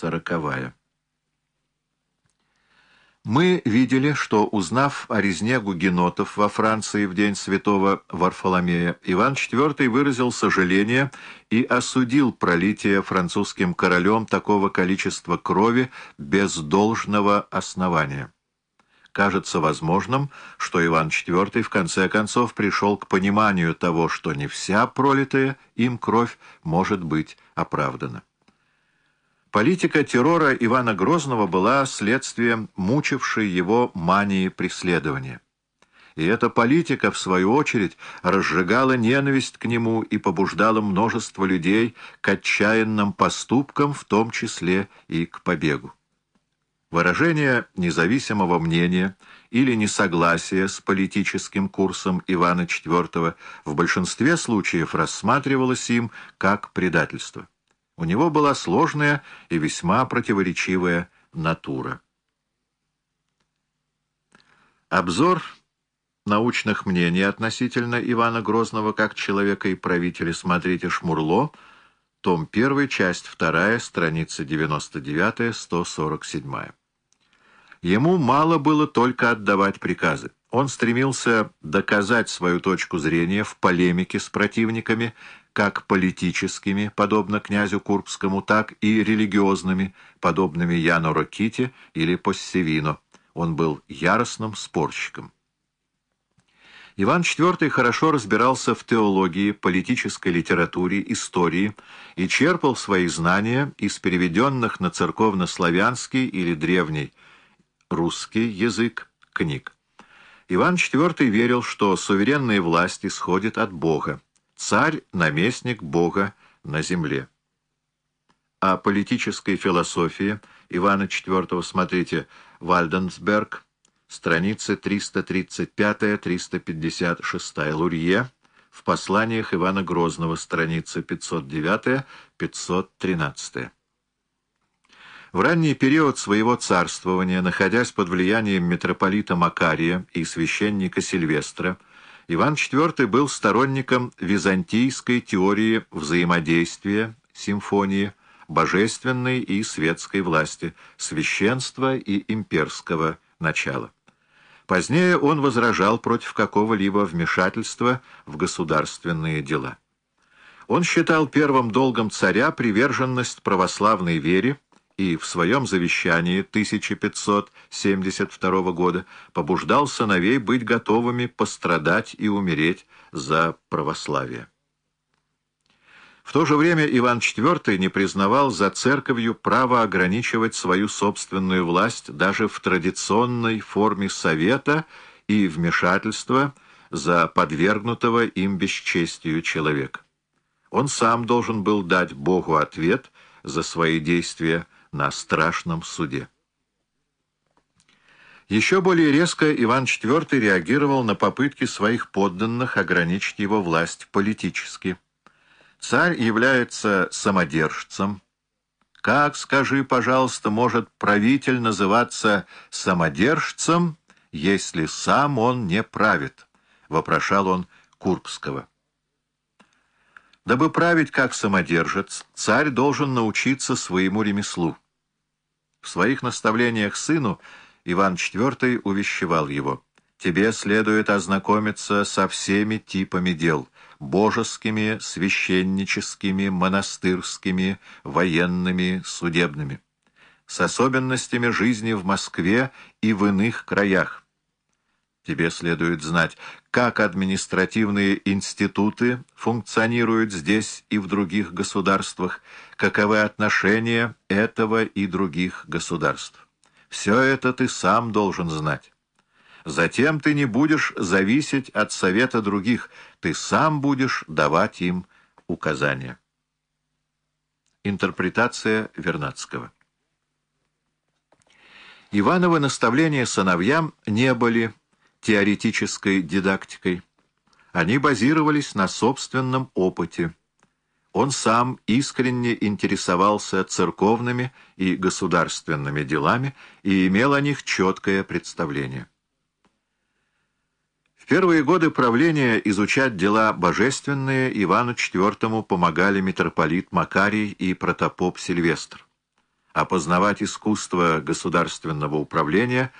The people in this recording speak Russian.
сороковая. Мы видели, что, узнав о резне гугенотов во Франции в день святого Варфоломея, Иван IV выразил сожаление и осудил пролитие французским королем такого количества крови без должного основания. Кажется возможным, что Иван IV в конце концов пришел к пониманию того, что не вся пролитая им кровь может быть оправдана. Политика террора Ивана Грозного была следствием мучившей его мании преследования. И эта политика, в свою очередь, разжигала ненависть к нему и побуждала множество людей к отчаянным поступкам, в том числе и к побегу. Выражение независимого мнения или несогласия с политическим курсом Ивана IV в большинстве случаев рассматривалось им как предательство. У него была сложная и весьма противоречивая натура. Обзор научных мнений относительно Ивана Грозного как человека и правителя смотрите Шмурло, том 1, часть 2, страница 99-147. Ему мало было только отдавать приказы. Он стремился доказать свою точку зрения в полемике с противниками, как политическими, подобно князю Курбскому, так и религиозными, подобными Яну Роките или Поссевино. Он был яростным спорщиком. Иван IV хорошо разбирался в теологии, политической литературе, истории и черпал свои знания из переведенных на церковно-славянский или древний русский язык книг. Иван IV верил, что суверенная власть исходит от Бога царь — наместник Бога на земле. О политической философии Ивана IV смотрите Вальденсберг, страницы 335-356, Лурье, в посланиях Ивана Грозного, страницы 509-513. В ранний период своего царствования, находясь под влиянием митрополита Макария и священника Сильвестра, Иван IV был сторонником византийской теории взаимодействия, симфонии, божественной и светской власти, священства и имперского начала. Позднее он возражал против какого-либо вмешательства в государственные дела. Он считал первым долгом царя приверженность православной вере, и в своем завещании 1572 года побуждал сыновей быть готовыми пострадать и умереть за православие. В то же время Иван IV не признавал за церковью право ограничивать свою собственную власть даже в традиционной форме совета и вмешательства за подвергнутого им бесчестию человека. Он сам должен был дать Богу ответ за свои действия, на страшном суде. Еще более резко Иван IV реагировал на попытки своих подданных ограничить его власть политически. Царь является самодержцем. Как, скажи, пожалуйста, может правитель называться самодержцем, если сам он не правит? Вопрошал он Курбского. Дабы править как самодержец, царь должен научиться своему ремеслу. В своих наставлениях сыну Иван IV увещевал его. «Тебе следует ознакомиться со всеми типами дел — божескими, священническими, монастырскими, военными, судебными, с особенностями жизни в Москве и в иных краях, Тебе следует знать, как административные институты функционируют здесь и в других государствах, каковы отношения этого и других государств. Все это ты сам должен знать. Затем ты не будешь зависеть от совета других, ты сам будешь давать им указания. Интерпретация Вернадского Ивановы наставления сыновьям не были теоретической дидактикой. Они базировались на собственном опыте. Он сам искренне интересовался церковными и государственными делами и имел о них четкое представление. В первые годы правления изучать дела божественные Ивану IV помогали митрополит Макарий и протопоп Сильвестр. опознавать искусство государственного управления